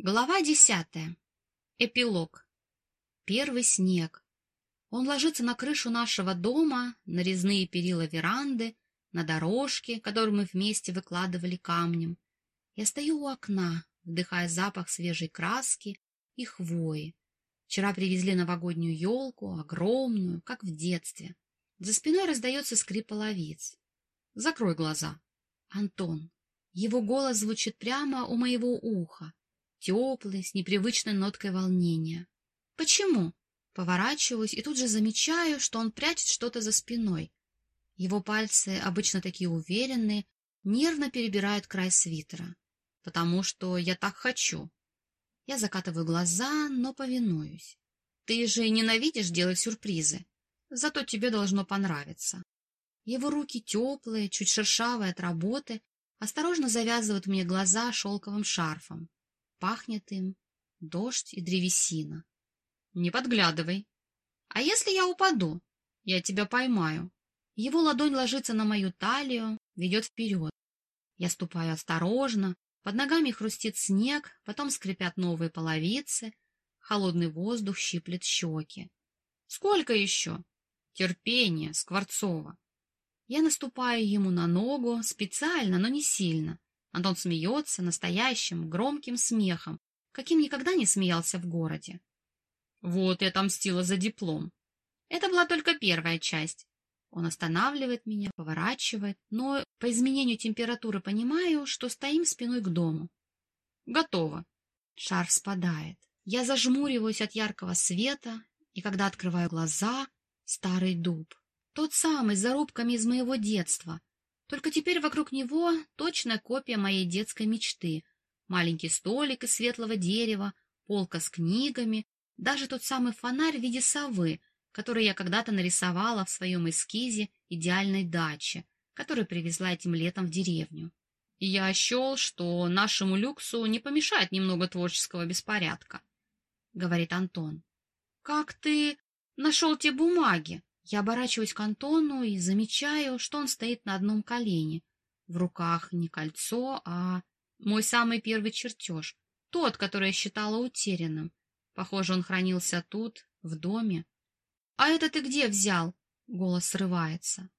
Глава десятая. Эпилог. Первый снег. Он ложится на крышу нашего дома, на резные перила веранды, на дорожки, которые мы вместе выкладывали камнем. Я стою у окна, вдыхая запах свежей краски и хвои. Вчера привезли новогоднюю елку, огромную, как в детстве. За спиной раздается скрип половиц. Закрой глаза. Антон. Его голос звучит прямо у моего уха теплый, с непривычной ноткой волнения. «Почему?» Поворачиваюсь и тут же замечаю, что он прячет что-то за спиной. Его пальцы, обычно такие уверенные, нервно перебирают край свитера. «Потому что я так хочу». Я закатываю глаза, но повинуюсь. «Ты же ненавидишь делать сюрпризы. Зато тебе должно понравиться». Его руки теплые, чуть шершавые от работы, осторожно завязывают мне глаза шелковым шарфом. Пахнет им дождь и древесина. Не подглядывай. А если я упаду? Я тебя поймаю. Его ладонь ложится на мою талию, ведет вперед. Я ступаю осторожно, под ногами хрустит снег, потом скрипят новые половицы, холодный воздух щиплет щеки. Сколько еще? Терпение, Скворцова. Я наступаю ему на ногу, специально, но не сильно. Антон смеется настоящим, громким смехом, каким никогда не смеялся в городе. Вот я отомстила за диплом. Это была только первая часть. Он останавливает меня, поворачивает, но по изменению температуры понимаю, что стоим спиной к дому. Готово. Шар спадает. Я зажмуриваюсь от яркого света, и когда открываю глаза, старый дуб. Тот самый, с зарубками из моего детства, только теперь вокруг него точная копия моей детской мечты. Маленький столик из светлого дерева, полка с книгами, даже тот самый фонарь в виде совы, который я когда-то нарисовала в своем эскизе идеальной дачи, которую привезла этим летом в деревню. Я счел, что нашему люксу не помешает немного творческого беспорядка, — говорит Антон. — Как ты нашел те бумаги? Я оборачиваюсь к Антону и замечаю, что он стоит на одном колене. В руках не кольцо, а мой самый первый чертеж, тот, который я считала утерянным. Похоже, он хранился тут, в доме. — А это ты где взял? — голос срывается.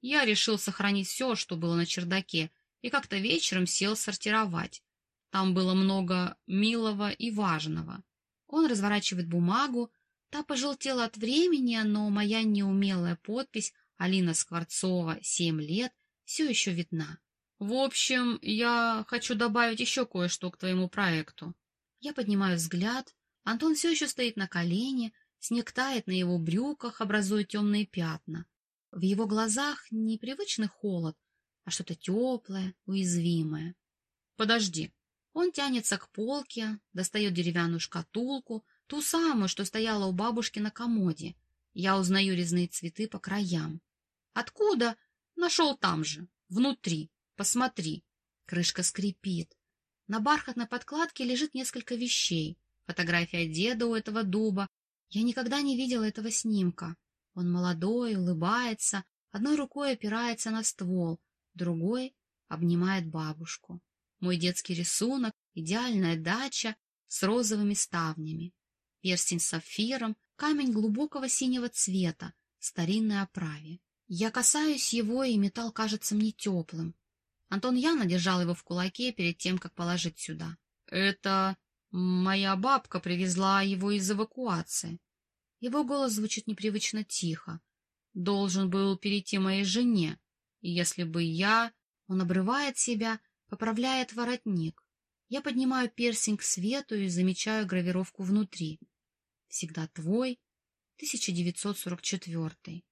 Я решил сохранить все, что было на чердаке, и как-то вечером сел сортировать. Там было много милого и важного. Он разворачивает бумагу, Та пожелтела от времени, но моя неумелая подпись Алина Скворцова, семь лет, все еще видна. В общем, я хочу добавить еще кое-что к твоему проекту. Я поднимаю взгляд. Антон все еще стоит на колене, снег тает на его брюках, образуя темные пятна. В его глазах не привычный холод, а что-то теплое, уязвимое. Подожди. Он тянется к полке, достает деревянную шкатулку, Ту самую, что стояла у бабушки на комоде. Я узнаю резные цветы по краям. Откуда? Нашел там же, внутри. Посмотри. Крышка скрипит. На бархатной подкладке лежит несколько вещей. Фотография деда у этого дуба. Я никогда не видела этого снимка. Он молодой, улыбается, одной рукой опирается на ствол, другой обнимает бабушку. Мой детский рисунок, идеальная дача с розовыми ставнями перстень с сапфиром, камень глубокого синего цвета, старинной оправе. Я касаюсь его, и металл кажется мне теплым. Антон явно держал его в кулаке перед тем, как положить сюда. — Это моя бабка привезла его из эвакуации. Его голос звучит непривычно тихо. Должен был перейти моей жене, и если бы я... Он обрывает себя, поправляет воротник. Я поднимаю перстень к свету и замечаю гравировку внутри. Всегда твой, 1944.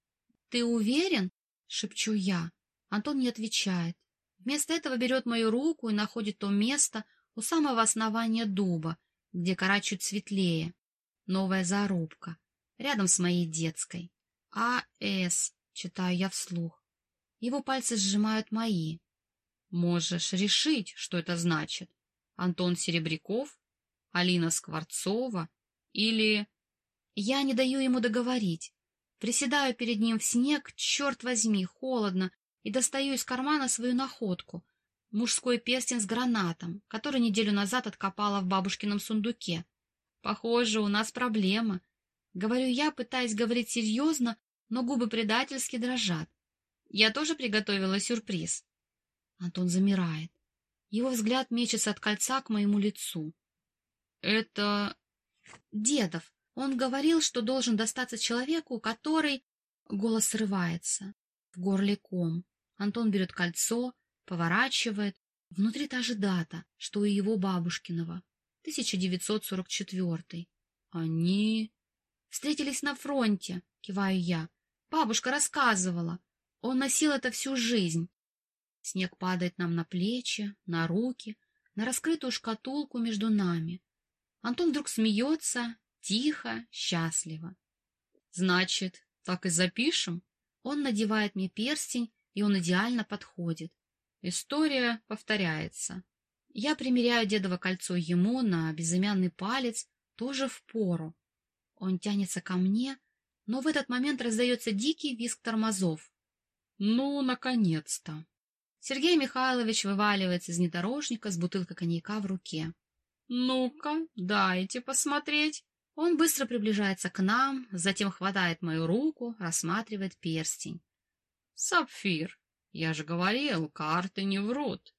Ты уверен? Шепчу я. Антон не отвечает. Вместо этого берет мою руку и находит то место у самого основания дуба, где кора чуть светлее. Новая зарубка. Рядом с моей детской. А.С. Читаю я вслух. Его пальцы сжимают мои. Можешь решить, что это значит. Антон Серебряков? Алина Скворцова? Или... Я не даю ему договорить. Приседаю перед ним в снег, черт возьми, холодно, и достаю из кармана свою находку. мужской перстень с гранатом, который неделю назад откопала в бабушкином сундуке. Похоже, у нас проблема. Говорю я, пытаясь говорить серьезно, но губы предательски дрожат. Я тоже приготовила сюрприз. Антон замирает. Его взгляд мечется от кольца к моему лицу. Это... Дедов. Он говорил, что должен достаться человеку, который... Голос срывается. В горле ком. Антон берет кольцо, поворачивает. Внутри та же дата, что и его бабушкиного. 1944. Они... Встретились на фронте, киваю я. Бабушка рассказывала. Он носил это всю жизнь. Снег падает нам на плечи, на руки, на раскрытую шкатулку между нами. Антон вдруг смеется, тихо, счастливо. Значит, так и запишем? Он надевает мне перстень, и он идеально подходит. История повторяется. Я примеряю дедово кольцо ему на безымянный палец, тоже в пору. Он тянется ко мне, но в этот момент раздается дикий визг тормозов. Ну, наконец-то! Сергей Михайлович вываливается из внедорожника с бутылкой коньяка в руке. «Ну-ка, дайте посмотреть». Он быстро приближается к нам, затем хватает мою руку, рассматривает перстень. «Сапфир, я же говорил, карты не врут».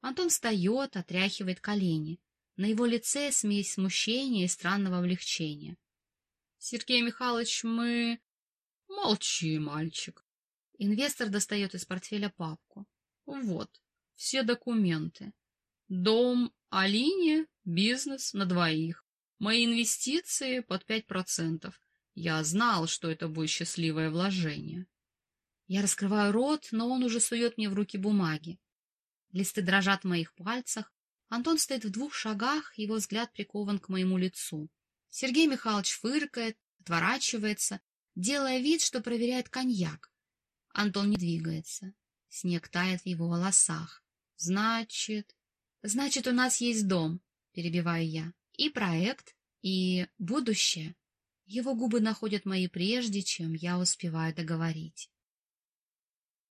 Антон встает, отряхивает колени. На его лице смесь смущения и странного облегчения. «Сергей Михайлович, мы...» «Молчи, мальчик». Инвестор достает из портфеля папку. «Вот, все документы. Дом Алине, бизнес на двоих. Мои инвестиции под пять процентов. Я знал, что это будет счастливое вложение». Я раскрываю рот, но он уже сует мне в руки бумаги. Листы дрожат в моих пальцах. Антон стоит в двух шагах, его взгляд прикован к моему лицу. Сергей Михайлович фыркает, отворачивается, делая вид, что проверяет коньяк. Антон не двигается. Снег тает в его волосах. Значит... Значит, у нас есть дом, перебиваю я. И проект, и будущее. Его губы находят мои прежде, чем я успеваю договорить.